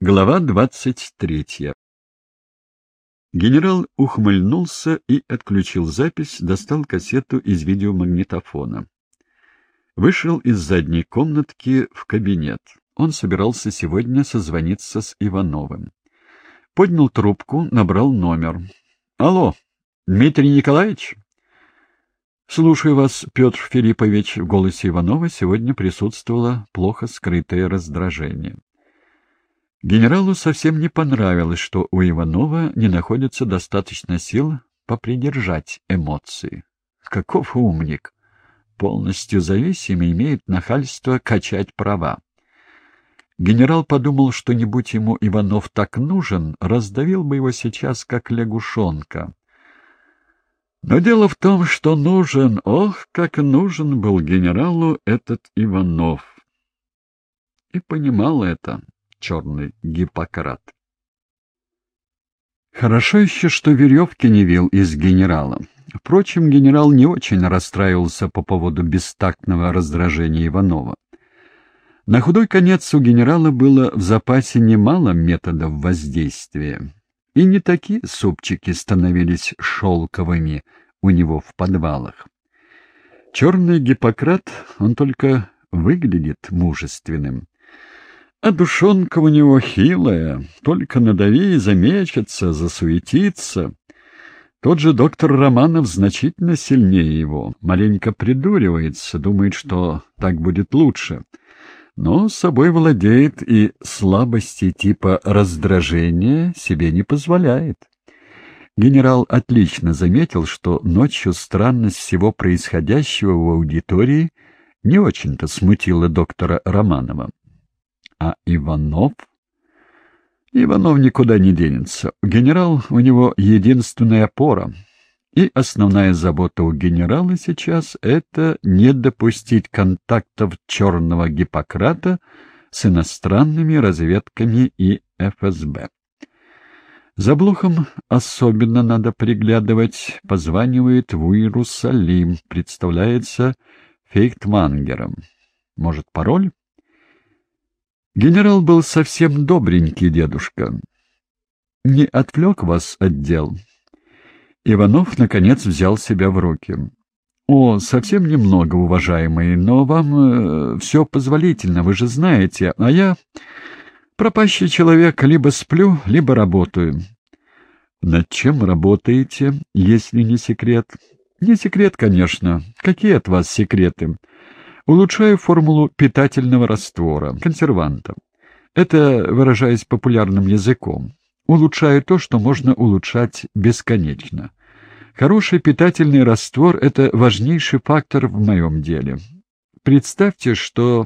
Глава двадцать третья Генерал ухмыльнулся и отключил запись, достал кассету из видеомагнитофона. Вышел из задней комнатки в кабинет. Он собирался сегодня созвониться с Ивановым. Поднял трубку, набрал номер. «Алло, Дмитрий Николаевич?» «Слушаю вас, Петр Филиппович». В голосе Иванова сегодня присутствовало плохо скрытое раздражение. Генералу совсем не понравилось, что у Иванова не находится достаточно сил попридержать эмоции. Каков умник! Полностью зависимый имеет нахальство качать права. Генерал подумал, что не будь ему Иванов так нужен, раздавил бы его сейчас, как лягушонка. Но дело в том, что нужен, ох, как нужен был генералу этот Иванов. И понимал это черный Гиппократ. Хорошо еще, что веревки не вил из генерала. Впрочем, генерал не очень расстраивался по поводу бестактного раздражения Иванова. На худой конец у генерала было в запасе немало методов воздействия, и не такие супчики становились шелковыми у него в подвалах. Черный Гиппократ, он только выглядит мужественным. А душонка у него хилая, только надави и замечется, засуетится. Тот же доктор Романов значительно сильнее его, маленько придуривается, думает, что так будет лучше. Но собой владеет и слабости типа раздражения себе не позволяет. Генерал отлично заметил, что ночью странность всего происходящего в аудитории не очень-то смутила доктора Романова. А Иванов? Иванов никуда не денется. Генерал у него единственная опора. И основная забота у генерала сейчас — это не допустить контактов черного Гиппократа с иностранными разведками и ФСБ. За Блохом особенно надо приглядывать. Позванивает в Иерусалим, представляется фейктмангером. Может, пароль? Генерал был совсем добренький дедушка. Не отвлек вас от дел? Иванов, наконец, взял себя в руки. «О, совсем немного, уважаемый, но вам э, все позволительно, вы же знаете, а я пропащий человек, либо сплю, либо работаю». «Над чем работаете, если не секрет?» «Не секрет, конечно. Какие от вас секреты?» Улучшаю формулу питательного раствора, консерванта. Это, выражаясь популярным языком, улучшаю то, что можно улучшать бесконечно. Хороший питательный раствор — это важнейший фактор в моем деле. Представьте, что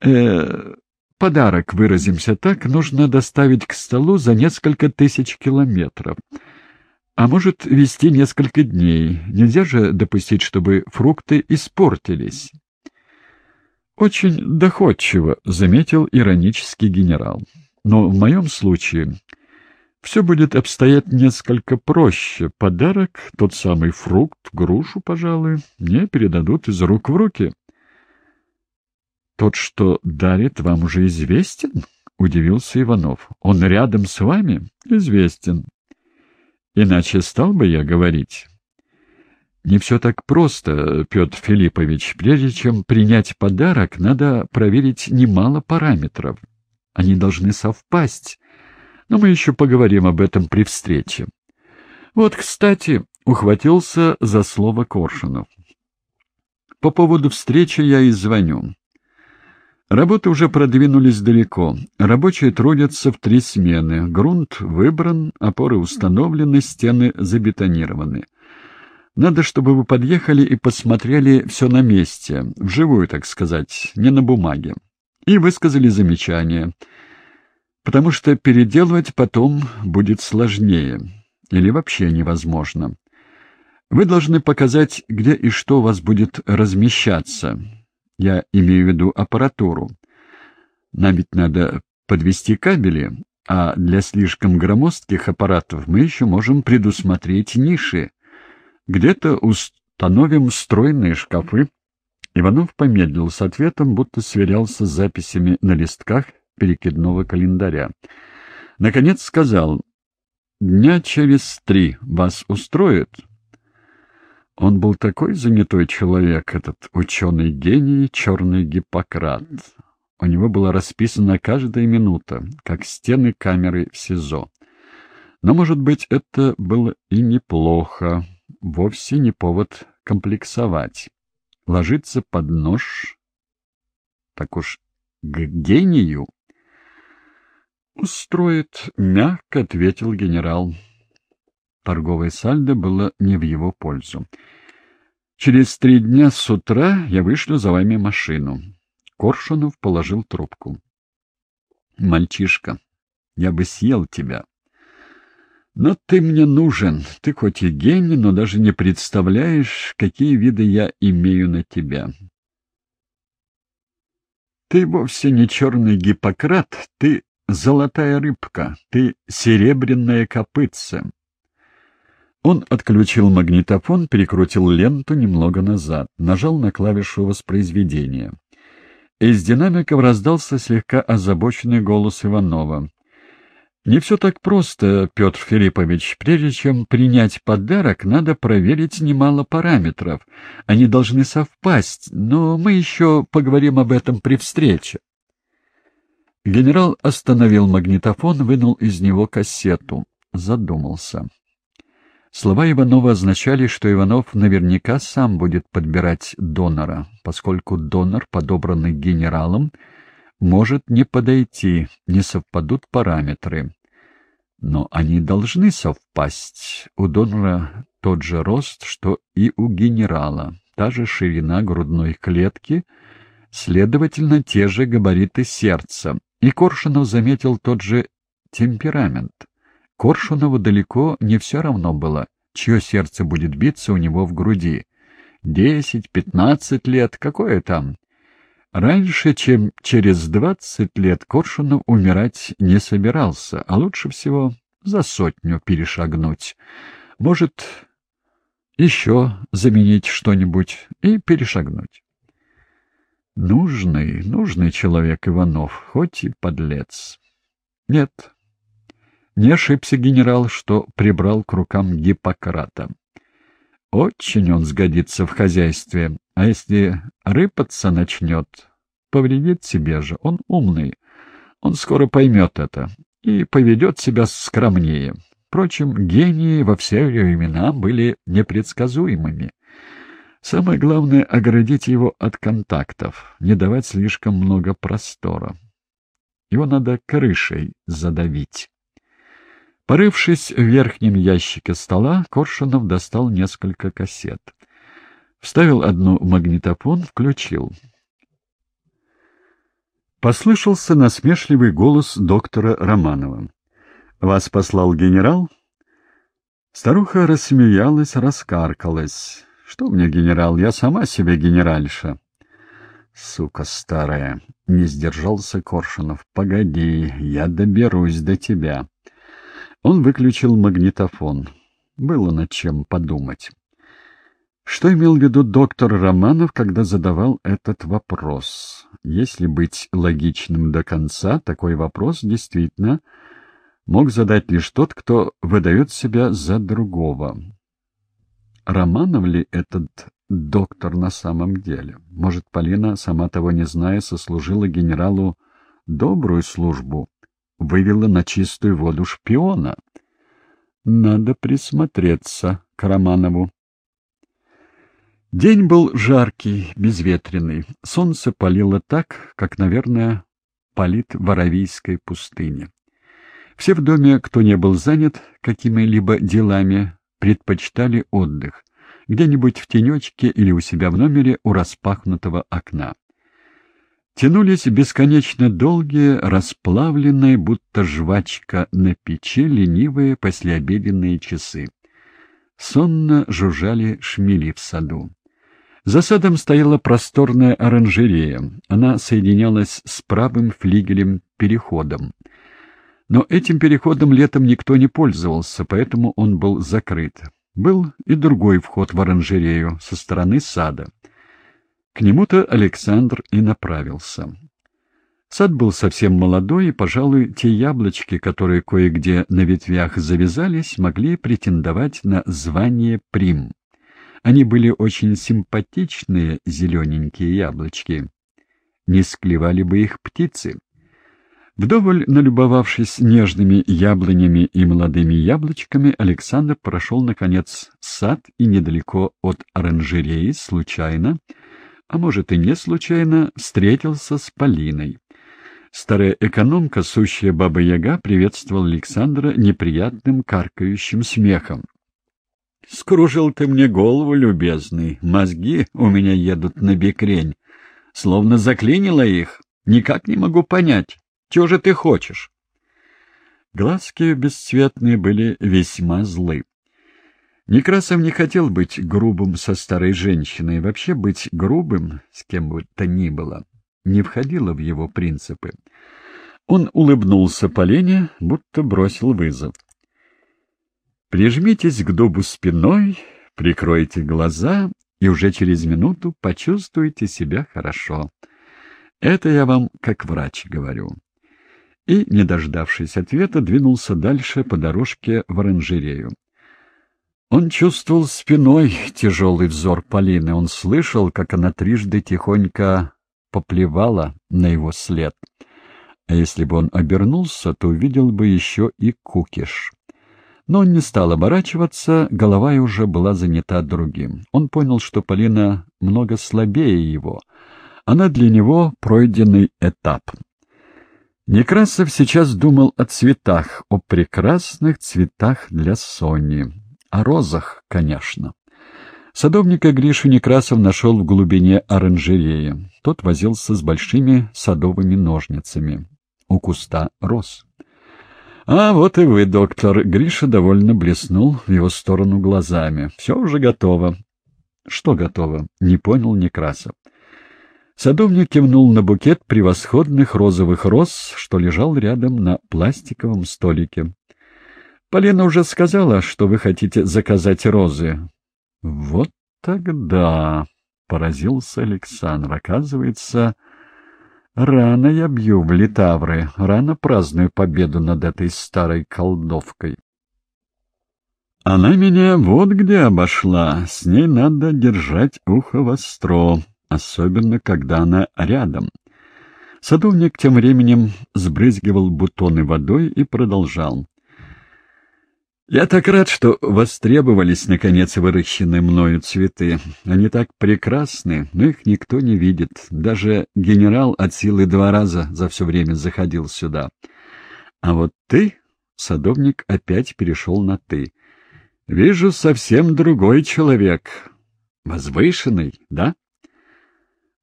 э, подарок, выразимся так, нужно доставить к столу за несколько тысяч километров. А может, вести несколько дней. Нельзя же допустить, чтобы фрукты испортились. «Очень доходчиво», — заметил иронический генерал. «Но в моем случае все будет обстоять несколько проще. Подарок, тот самый фрукт, грушу, пожалуй, мне передадут из рук в руки». «Тот, что дарит, вам уже известен?» — удивился Иванов. «Он рядом с вами?» «Известен. Иначе стал бы я говорить». Не все так просто, Петр Филиппович. Прежде чем принять подарок, надо проверить немало параметров. Они должны совпасть. Но мы еще поговорим об этом при встрече. Вот, кстати, ухватился за слово Коршунов. По поводу встречи я и звоню. Работы уже продвинулись далеко. Рабочие трудятся в три смены. Грунт выбран, опоры установлены, стены забетонированы. Надо, чтобы вы подъехали и посмотрели все на месте, вживую, так сказать, не на бумаге, и высказали замечания, потому что переделывать потом будет сложнее или вообще невозможно. Вы должны показать, где и что у вас будет размещаться. Я имею в виду аппаратуру. Нам ведь надо подвести кабели, а для слишком громоздких аппаратов мы еще можем предусмотреть ниши, где-то установим стройные шкафы. Иванов помедлил с ответом, будто сверялся с записями на листках перекидного календаря. Наконец сказал, «Дня через три вас устроит?» Он был такой занятой человек, этот ученый-гений, черный Гиппократ. У него была расписана каждая минута, как стены камеры в СИЗО. Но, может быть, это было и неплохо, вовсе не повод комплексовать. Ложиться под нож, так уж к гению? «Устроит», — мягко ответил генерал. Торговое сальдо было не в его пользу. «Через три дня с утра я вышлю за вами машину». Коршунов положил трубку. «Мальчишка, я бы съел тебя. Но ты мне нужен. Ты хоть и гений, но даже не представляешь, какие виды я имею на тебя. Ты вовсе не черный Гиппократ, ты золотая рыбка, ты серебряная копытце. Он отключил магнитофон, перекрутил ленту немного назад, нажал на клавишу воспроизведения. Из динамиков раздался слегка озабоченный голос Иванова. «Не все так просто, Петр Филиппович. Прежде чем принять подарок, надо проверить немало параметров. Они должны совпасть, но мы еще поговорим об этом при встрече». Генерал остановил магнитофон, вынул из него кассету. Задумался. Слова Иванова означали, что Иванов наверняка сам будет подбирать донора, поскольку донор, подобранный генералом, может не подойти, не совпадут параметры. Но они должны совпасть. У донора тот же рост, что и у генерала, та же ширина грудной клетки, следовательно, те же габариты сердца. И Коршунов заметил тот же темперамент. Коршунову далеко не все равно было, чье сердце будет биться у него в груди. Десять, пятнадцать лет, какое там? Раньше, чем через двадцать лет, Коршунов умирать не собирался, а лучше всего за сотню перешагнуть. Может, еще заменить что-нибудь и перешагнуть. Нужный, нужный человек Иванов, хоть и подлец. Нет, не ошибся генерал, что прибрал к рукам Гиппократа. Очень он сгодится в хозяйстве, а если рыпаться начнет, повредит себе же. Он умный, он скоро поймет это и поведет себя скромнее. Впрочем, гении во все времена были непредсказуемыми. Самое главное — оградить его от контактов, не давать слишком много простора. Его надо крышей задавить. Порывшись в верхнем ящике стола, Коршунов достал несколько кассет. Вставил одну в магнитофон, включил. Послышался насмешливый голос доктора Романова. «Вас послал генерал?» Старуха рассмеялась, раскаркалась. «Что мне, генерал? Я сама себе генеральша». «Сука старая!» — не сдержался Коршунов. «Погоди, я доберусь до тебя». Он выключил магнитофон. Было над чем подумать. Что имел в виду доктор Романов, когда задавал этот вопрос? Если быть логичным до конца, такой вопрос действительно мог задать лишь тот, кто выдает себя за другого. Романов ли этот доктор на самом деле? Может, Полина, сама того не зная, сослужила генералу добрую службу, вывела на чистую воду шпиона. Надо присмотреться к Романову. День был жаркий, безветренный. Солнце палило так, как, наверное, палит в Аравийской пустыне. Все в доме, кто не был занят какими-либо делами, предпочитали отдых, где-нибудь в тенечке или у себя в номере у распахнутого окна. Тянулись бесконечно долгие, расплавленные, будто жвачка на печи, ленивые послеобеденные часы. Сонно жужжали шмели в саду. За садом стояла просторная оранжерея. Она соединялась с правым флигелем переходом. Но этим переходом летом никто не пользовался, поэтому он был закрыт. Был и другой вход в оранжерею со стороны сада. К нему-то Александр и направился. Сад был совсем молодой, и, пожалуй, те яблочки, которые кое-где на ветвях завязались, могли претендовать на звание прим. Они были очень симпатичные зелененькие яблочки. Не склевали бы их птицы. Вдоволь налюбовавшись нежными яблонями и молодыми яблочками, Александр прошел, наконец, сад и недалеко от оранжереи случайно, а может и не случайно, встретился с Полиной. Старая экономка, сущая Баба-Яга, приветствовала Александра неприятным каркающим смехом. — Скружил ты мне голову, любезный, мозги у меня едут на бекрень. Словно заклинило их, никак не могу понять. Чего же ты хочешь? Глазки бесцветные были весьма злы. Некрасов не хотел быть грубым со старой женщиной, вообще быть грубым с кем бы то ни было не входило в его принципы. Он улыбнулся Полене, будто бросил вызов. «Прижмитесь к дубу спиной, прикройте глаза, и уже через минуту почувствуете себя хорошо. Это я вам как врач говорю и, не дождавшись ответа, двинулся дальше по дорожке в оранжерею. Он чувствовал спиной тяжелый взор Полины, он слышал, как она трижды тихонько поплевала на его след. А если бы он обернулся, то увидел бы еще и кукиш. Но он не стал оборачиваться, голова уже была занята другим. Он понял, что Полина много слабее его. Она для него пройденный этап. Некрасов сейчас думал о цветах, о прекрасных цветах для Сони. О розах, конечно. Садовника Гришу Некрасов нашел в глубине оранжереи. Тот возился с большими садовыми ножницами. У куста роз. «А вот и вы, доктор!» Гриша довольно блеснул в его сторону глазами. «Все уже готово». «Что готово?» — не понял Некрасов. Садовник кивнул на букет превосходных розовых роз, что лежал рядом на пластиковом столике. «Полина уже сказала, что вы хотите заказать розы». «Вот тогда...» — поразился Александр. «Оказывается, рано я бью в литавры, рано праздную победу над этой старой колдовкой». «Она меня вот где обошла, с ней надо держать ухо востро» особенно когда она рядом. Садовник тем временем сбрызгивал бутоны водой и продолжал. «Я так рад, что востребовались, наконец, выращенные мною цветы. Они так прекрасны, но их никто не видит. Даже генерал от силы два раза за все время заходил сюда. А вот ты, — садовник опять перешел на «ты», — вижу совсем другой человек. Возвышенный, да?»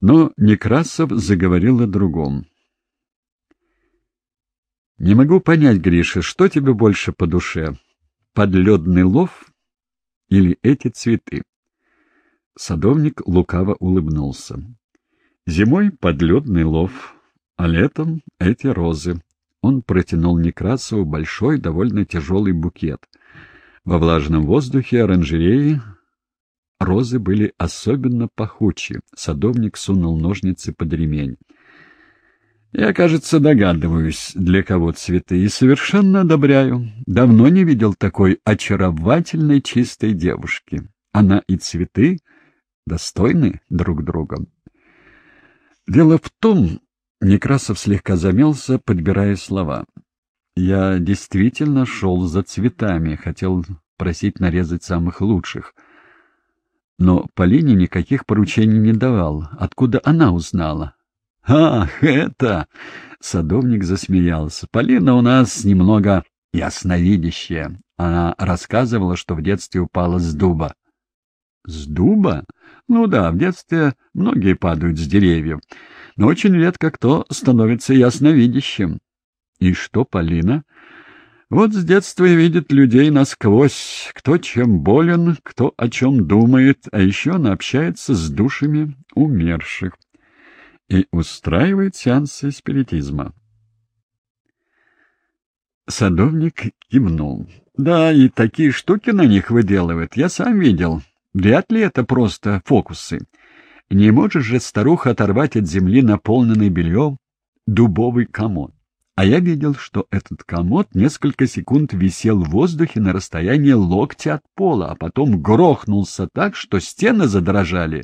Но Некрасов заговорил о другом. «Не могу понять, Гриша, что тебе больше по душе? Подледный лов или эти цветы?» Садовник лукаво улыбнулся. «Зимой подледный лов, а летом эти розы». Он протянул Некрасову большой, довольно тяжелый букет. Во влажном воздухе оранжереи Розы были особенно пахучи. Садовник сунул ножницы под ремень. Я, кажется, догадываюсь, для кого цветы, и совершенно одобряю. Давно не видел такой очаровательной чистой девушки. Она и цветы достойны друг друга. Дело в том, Некрасов слегка замялся, подбирая слова. Я действительно шел за цветами, хотел просить нарезать самых лучших — но Полине никаких поручений не давал. Откуда она узнала? «Ах, это...» — садовник засмеялся. «Полина у нас немного ясновидящая. Она рассказывала, что в детстве упала с дуба». «С дуба? Ну да, в детстве многие падают с деревьев, но очень редко кто становится ясновидящим». «И что, Полина?» Вот с детства и видит людей насквозь, кто чем болен, кто о чем думает, а еще она общается с душами умерших и устраивает сеансы спиритизма. Садовник кивнул. «Да, и такие штуки на них выделывает. Я сам видел. Вряд ли это просто фокусы. Не можешь же старуха оторвать от земли наполненный бельем, дубовый комод. А я видел, что этот комод несколько секунд висел в воздухе на расстоянии локтя от пола, а потом грохнулся так, что стены задрожали.